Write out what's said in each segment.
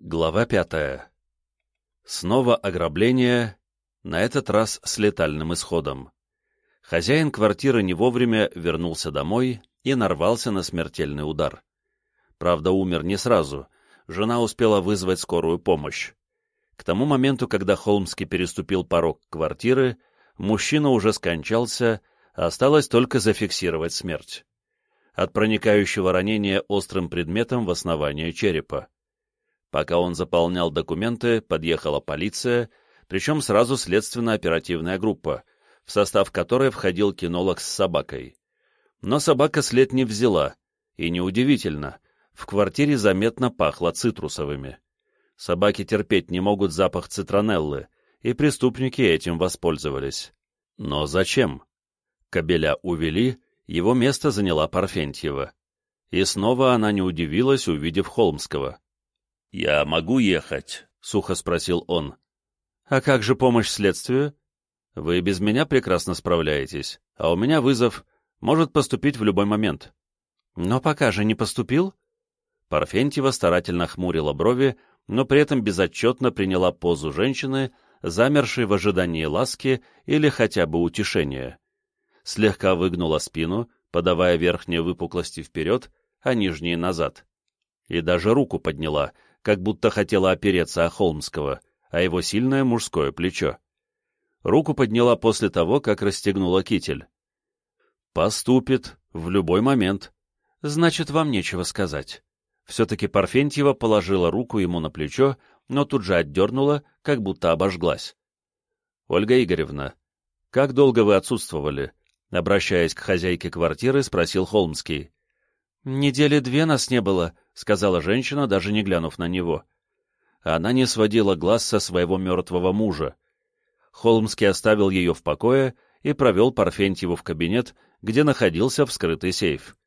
Глава пятая. Снова ограбление, на этот раз с летальным исходом. Хозяин квартиры не вовремя вернулся домой и нарвался на смертельный удар. Правда, умер не сразу, жена успела вызвать скорую помощь. К тому моменту, когда Холмский переступил порог квартиры, мужчина уже скончался, осталось только зафиксировать смерть. От проникающего ранения острым предметом в основание черепа. Пока он заполнял документы, подъехала полиция, причем сразу следственно-оперативная группа, в состав которой входил кинолог с собакой. Но собака след не взяла, и неудивительно, в квартире заметно пахло цитрусовыми. Собаки терпеть не могут запах цитронеллы, и преступники этим воспользовались. Но зачем? Кобеля увели, его место заняла Парфентьева. И снова она не удивилась, увидев Холмского. «Я могу ехать?» — сухо спросил он. «А как же помощь следствию?» «Вы без меня прекрасно справляетесь, а у меня вызов. Может поступить в любой момент». «Но пока же не поступил?» Парфентьева старательно хмурила брови, но при этом безотчетно приняла позу женщины, замершей в ожидании ласки или хотя бы утешения. Слегка выгнула спину, подавая верхние выпуклости вперед, а нижние назад. И даже руку подняла — как будто хотела опереться о Холмского, а его сильное мужское плечо. Руку подняла после того, как расстегнула китель. «Поступит. В любой момент. Значит, вам нечего сказать». Все-таки Парфентьева положила руку ему на плечо, но тут же отдернула, как будто обожглась. «Ольга Игоревна, как долго вы отсутствовали?» Обращаясь к хозяйке квартиры, спросил Холмский. «Недели две нас не было», — сказала женщина, даже не глянув на него. Она не сводила глаз со своего мертвого мужа. Холмский оставил ее в покое и провел Парфентьеву в кабинет, где находился вскрытый сейф.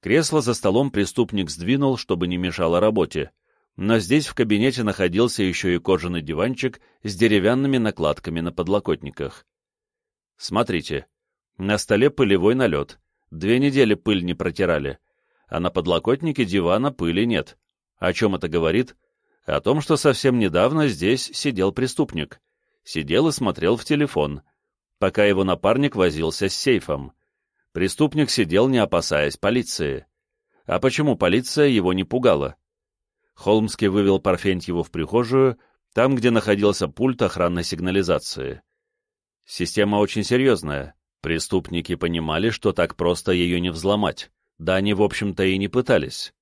Кресло за столом преступник сдвинул, чтобы не мешало работе, но здесь в кабинете находился еще и кожаный диванчик с деревянными накладками на подлокотниках. Смотрите, на столе пылевой налет, две недели пыль не протирали, а на подлокотнике дивана пыли нет. О чем это говорит? О том, что совсем недавно здесь сидел преступник. Сидел и смотрел в телефон, пока его напарник возился с сейфом. Преступник сидел, не опасаясь полиции. А почему полиция его не пугала? Холмский вывел Парфентьеву в прихожую, там, где находился пульт охранной сигнализации. Система очень серьезная. Преступники понимали, что так просто ее не взломать. Да они, в общем-то, и не пытались.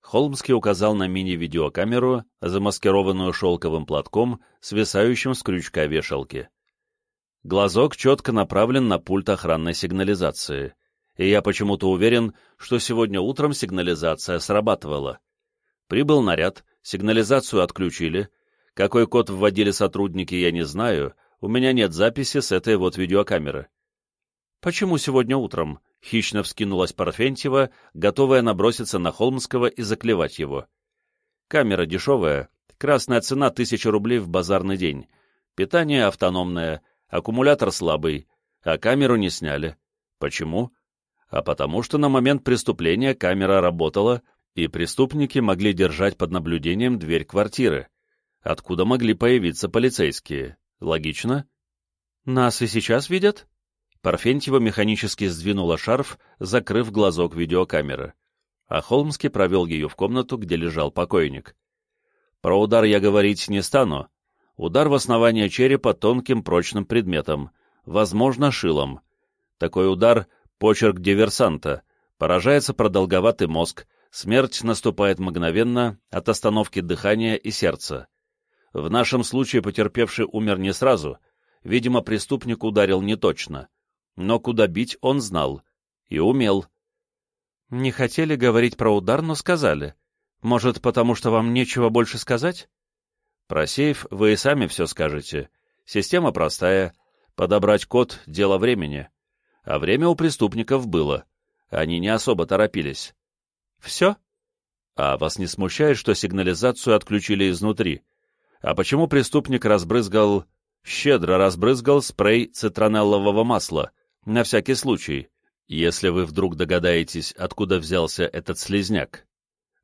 Холмский указал на мини-видеокамеру, замаскированную шелковым платком, свисающим с крючка вешалки. Глазок четко направлен на пульт охранной сигнализации, и я почему-то уверен, что сегодня утром сигнализация срабатывала. Прибыл наряд, сигнализацию отключили. Какой код вводили сотрудники, я не знаю, у меня нет записи с этой вот видеокамеры. Почему сегодня утром? — хищно вскинулась Парфентьева, готовая наброситься на Холмского и заклевать его. «Камера дешевая, красная цена тысяча рублей в базарный день, питание автономное, аккумулятор слабый, а камеру не сняли. Почему? А потому что на момент преступления камера работала, и преступники могли держать под наблюдением дверь квартиры. Откуда могли появиться полицейские? Логично? Нас и сейчас видят? Парфентьева механически сдвинула шарф, закрыв глазок видеокамеры, а Холмский провел ее в комнату, где лежал покойник. Про удар я говорить не стану. Удар в основание черепа тонким прочным предметом, возможно, шилом. Такой удар — почерк диверсанта, поражается продолговатый мозг, смерть наступает мгновенно от остановки дыхания и сердца. В нашем случае потерпевший умер не сразу, видимо, преступник ударил неточно но куда бить он знал и умел. Не хотели говорить про удар, но сказали. Может, потому что вам нечего больше сказать? Про сейф вы и сами все скажете. Система простая. Подобрать код — дело времени. А время у преступников было. Они не особо торопились. Все? А вас не смущает, что сигнализацию отключили изнутри? А почему преступник разбрызгал... щедро разбрызгал спрей цитронеллового масла, на всякий случай, если вы вдруг догадаетесь, откуда взялся этот слезняк.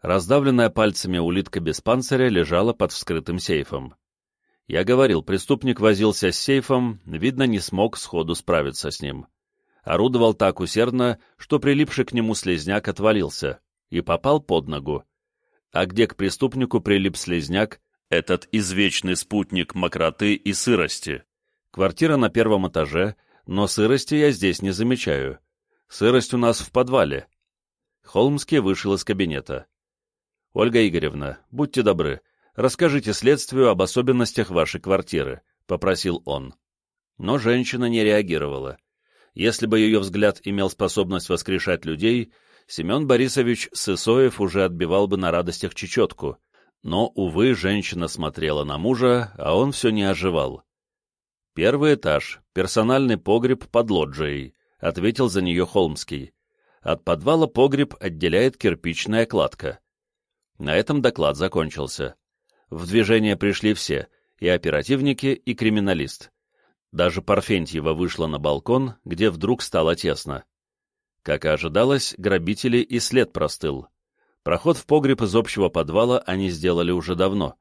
Раздавленная пальцами улитка без панциря лежала под вскрытым сейфом. Я говорил, преступник возился с сейфом, видно, не смог сходу справиться с ним. Орудовал так усердно, что прилипший к нему слезняк отвалился и попал под ногу. А где к преступнику прилип слезняк, этот извечный спутник мокроты и сырости? Квартира на первом этаже, но сырости я здесь не замечаю. Сырость у нас в подвале. Холмский вышел из кабинета. «Ольга Игоревна, будьте добры, расскажите следствию об особенностях вашей квартиры», — попросил он. Но женщина не реагировала. Если бы ее взгляд имел способность воскрешать людей, Семен Борисович Сысоев уже отбивал бы на радостях чечетку. Но, увы, женщина смотрела на мужа, а он все не оживал. «Первый этаж, персональный погреб под лоджией», — ответил за нее Холмский. От подвала погреб отделяет кирпичная кладка. На этом доклад закончился. В движение пришли все, и оперативники, и криминалист. Даже Парфентьева вышла на балкон, где вдруг стало тесно. Как и ожидалось, грабители и след простыл. Проход в погреб из общего подвала они сделали уже давно.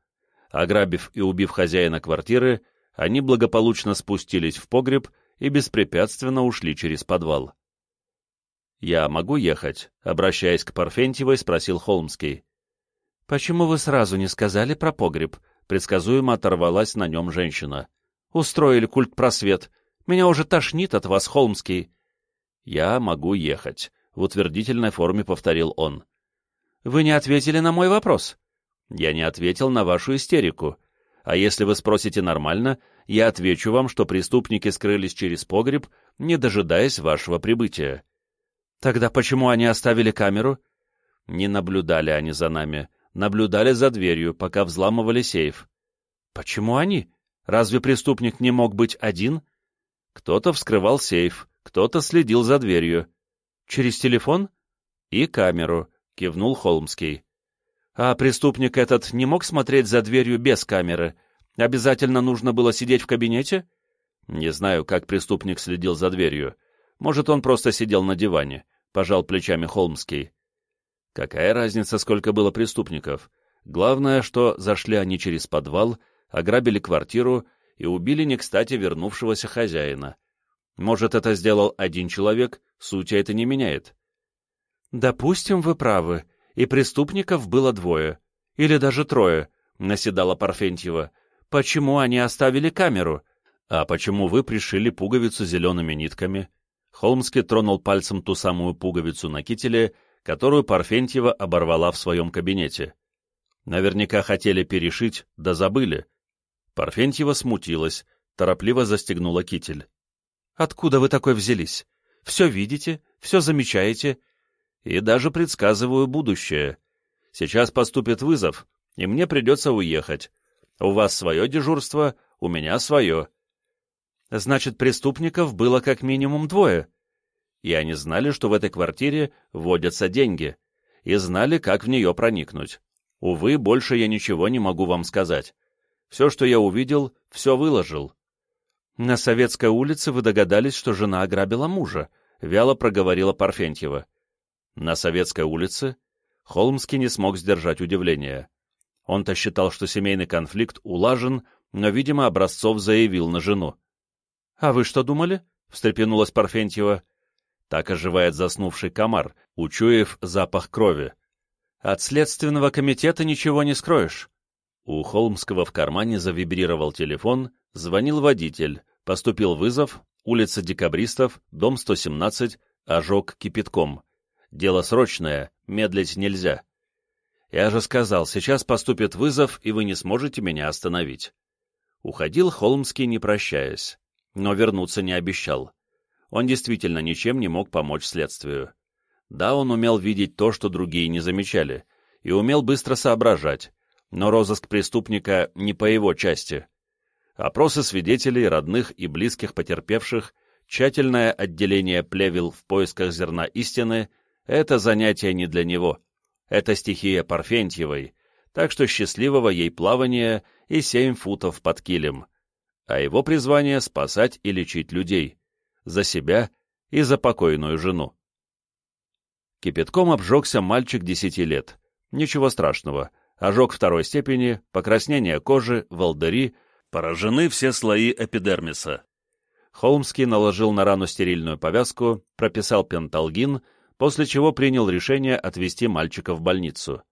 Ограбив и убив хозяина квартиры, они благополучно спустились в погреб и беспрепятственно ушли через подвал. «Я могу ехать?» — обращаясь к Парфентьевой, спросил Холмский. «Почему вы сразу не сказали про погреб?» — предсказуемо оторвалась на нем женщина. «Устроили культ-просвет. Меня уже тошнит от вас, Холмский». «Я могу ехать», — в утвердительной форме повторил он. «Вы не ответили на мой вопрос». «Я не ответил на вашу истерику. А если вы спросите нормально, я отвечу вам, что преступники скрылись через погреб, не дожидаясь вашего прибытия». «Тогда почему они оставили камеру?» «Не наблюдали они за нами наблюдали за дверью, пока взламывали сейф. Почему они? Разве преступник не мог быть один? Кто-то вскрывал сейф, кто-то следил за дверью. Через телефон? И камеру, кивнул Холмский. А преступник этот не мог смотреть за дверью без камеры? Обязательно нужно было сидеть в кабинете? Не знаю, как преступник следил за дверью. Может, он просто сидел на диване, пожал плечами Холмский. Какая разница, сколько было преступников? Главное, что зашли они через подвал, ограбили квартиру и убили не кстати вернувшегося хозяина. Может, это сделал один человек, сути это не меняет. «Допустим, вы правы, и преступников было двое, или даже трое», — наседала Парфентьева. «Почему они оставили камеру? А почему вы пришили пуговицу зелеными нитками?» Холмский тронул пальцем ту самую пуговицу на кителе, которую Парфентьева оборвала в своем кабинете. Наверняка хотели перешить, да забыли. Парфентьева смутилась, торопливо застегнула китель. «Откуда вы такой взялись? Все видите, все замечаете, и даже предсказываю будущее. Сейчас поступит вызов, и мне придется уехать. У вас свое дежурство, у меня свое». «Значит, преступников было как минимум двое», и они знали, что в этой квартире водятся деньги, и знали, как в нее проникнуть. Увы, больше я ничего не могу вам сказать. Все, что я увидел, все выложил. На Советской улице вы догадались, что жена ограбила мужа, вяло проговорила Парфентьева. На Советской улице? Холмский не смог сдержать удивления. Он-то считал, что семейный конфликт улажен, но, видимо, Образцов заявил на жену. — А вы что думали? — встрепенулась Парфентьева. Так оживает заснувший комар, учуяв запах крови. От следственного комитета ничего не скроешь. У Холмского в кармане завибрировал телефон, звонил водитель, поступил вызов, улица Декабристов, дом 117, ожог кипятком. Дело срочное, медлить нельзя. Я же сказал, сейчас поступит вызов, и вы не сможете меня остановить. Уходил Холмский, не прощаясь, но вернуться не обещал он действительно ничем не мог помочь следствию. Да, он умел видеть то, что другие не замечали, и умел быстро соображать, но розыск преступника не по его части. Опросы свидетелей, родных и близких потерпевших, тщательное отделение плевел в поисках зерна истины — это занятие не для него. Это стихия Парфентьевой, так что счастливого ей плавания и семь футов под килем. А его призвание — спасать и лечить людей за себя и за покойную жену. Кипятком обжегся мальчик десяти лет. Ничего страшного. Ожог второй степени, покраснение кожи, волдыри, поражены все слои эпидермиса. Холмский наложил на рану стерильную повязку, прописал пенталгин, после чего принял решение отвезти мальчика в больницу.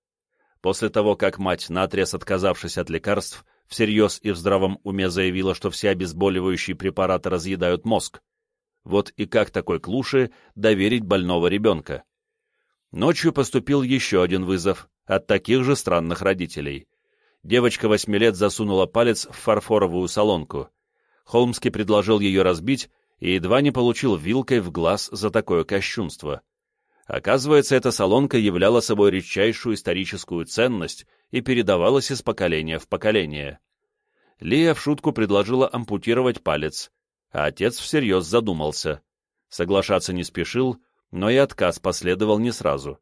После того, как мать, наотрез отказавшись от лекарств, всерьез и в здравом уме заявила, что все обезболивающие препараты разъедают мозг. Вот и как такой клуши доверить больного ребенка? Ночью поступил еще один вызов от таких же странных родителей. Девочка восьми лет засунула палец в фарфоровую солонку. Холмский предложил ее разбить и едва не получил вилкой в глаз за такое кощунство. Оказывается, эта солонка являла собой редчайшую историческую ценность и передавалась из поколения в поколение. Лия в шутку предложила ампутировать палец, а отец всерьез задумался. Соглашаться не спешил, но и отказ последовал не сразу.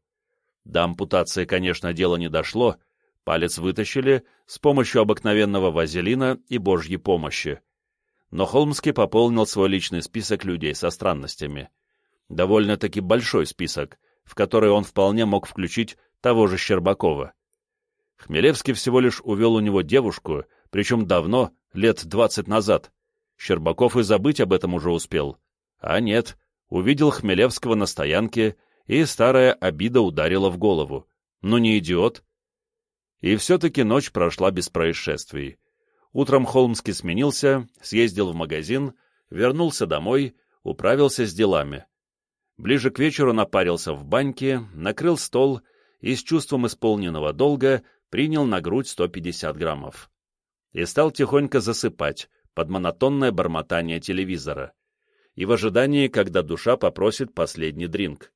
До ампутации, конечно, дело не дошло, палец вытащили с помощью обыкновенного вазелина и божьей помощи. Но Холмский пополнил свой личный список людей со странностями довольно-таки большой список, в который он вполне мог включить того же Щербакова. Хмелевский всего лишь увел у него девушку, причем давно, лет двадцать назад. Щербаков и забыть об этом уже успел. А нет, увидел Хмелевского на стоянке, и старая обида ударила в голову. Ну не идиот. И все-таки ночь прошла без происшествий. Утром Холмский сменился, съездил в магазин, вернулся домой, управился с делами. Ближе к вечеру напарился в баньке, накрыл стол и с чувством исполненного долга принял на грудь 150 граммов. И стал тихонько засыпать под монотонное бормотание телевизора и в ожидании, когда душа попросит последний дринг.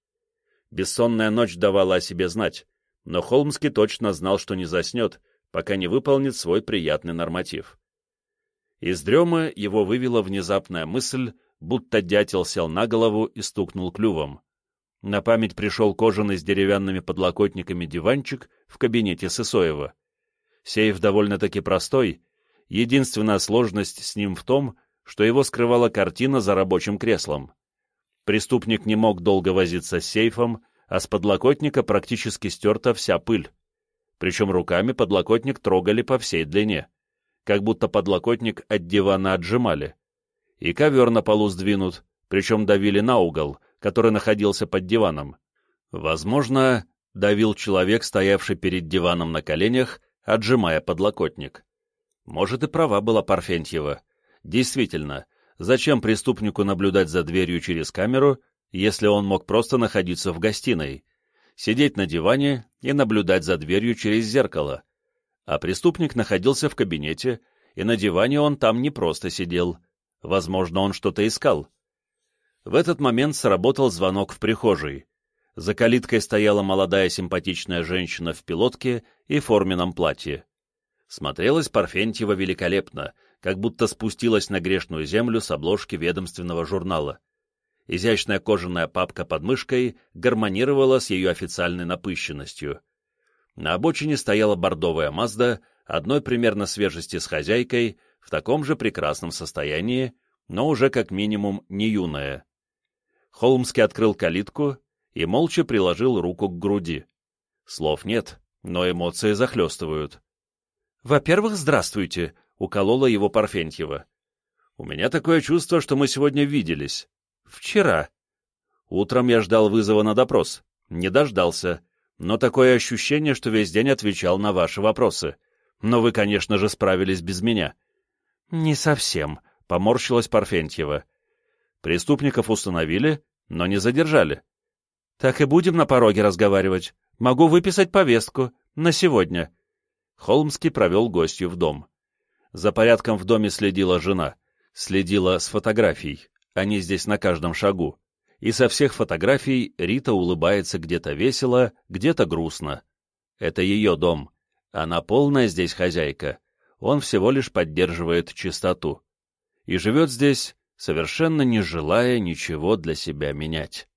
Бессонная ночь давала о себе знать, но Холмский точно знал, что не заснет, пока не выполнит свой приятный норматив. Из дремы его вывела внезапная мысль будто дятел сел на голову и стукнул клювом. На память пришел кожаный с деревянными подлокотниками диванчик в кабинете Сысоева. Сейф довольно-таки простой, единственная сложность с ним в том, что его скрывала картина за рабочим креслом. Преступник не мог долго возиться с сейфом, а с подлокотника практически стерта вся пыль. Причем руками подлокотник трогали по всей длине, как будто подлокотник от дивана отжимали и ковер на полу сдвинут, причем давили на угол, который находился под диваном. Возможно, давил человек, стоявший перед диваном на коленях, отжимая подлокотник. Может, и права была Парфентьева. Действительно, зачем преступнику наблюдать за дверью через камеру, если он мог просто находиться в гостиной, сидеть на диване и наблюдать за дверью через зеркало? А преступник находился в кабинете, и на диване он там не просто сидел, Возможно, он что-то искал. В этот момент сработал звонок в прихожей. За калиткой стояла молодая симпатичная женщина в пилотке и форменном платье. Смотрелась Парфентьева великолепно, как будто спустилась на грешную землю с обложки ведомственного журнала. Изящная кожаная папка под мышкой гармонировала с ее официальной напыщенностью. На обочине стояла бордовая Мазда, одной примерно свежести с хозяйкой, в таком же прекрасном состоянии, но уже как минимум не юная. Холмский открыл калитку и молча приложил руку к груди. Слов нет, но эмоции захлестывают. «Во-первых, здравствуйте», — уколола его Парфентьева. «У меня такое чувство, что мы сегодня виделись. Вчера. Утром я ждал вызова на допрос. Не дождался. Но такое ощущение, что весь день отвечал на ваши вопросы. Но вы, конечно же, справились без меня. «Не совсем», — поморщилась Парфентьева. «Преступников установили, но не задержали». «Так и будем на пороге разговаривать. Могу выписать повестку. На сегодня». Холмский провел гостью в дом. За порядком в доме следила жена. Следила с фотографий. Они здесь на каждом шагу. И со всех фотографий Рита улыбается где-то весело, где-то грустно. Это ее дом. Она полная здесь хозяйка он всего лишь поддерживает чистоту и живет здесь, совершенно не желая ничего для себя менять.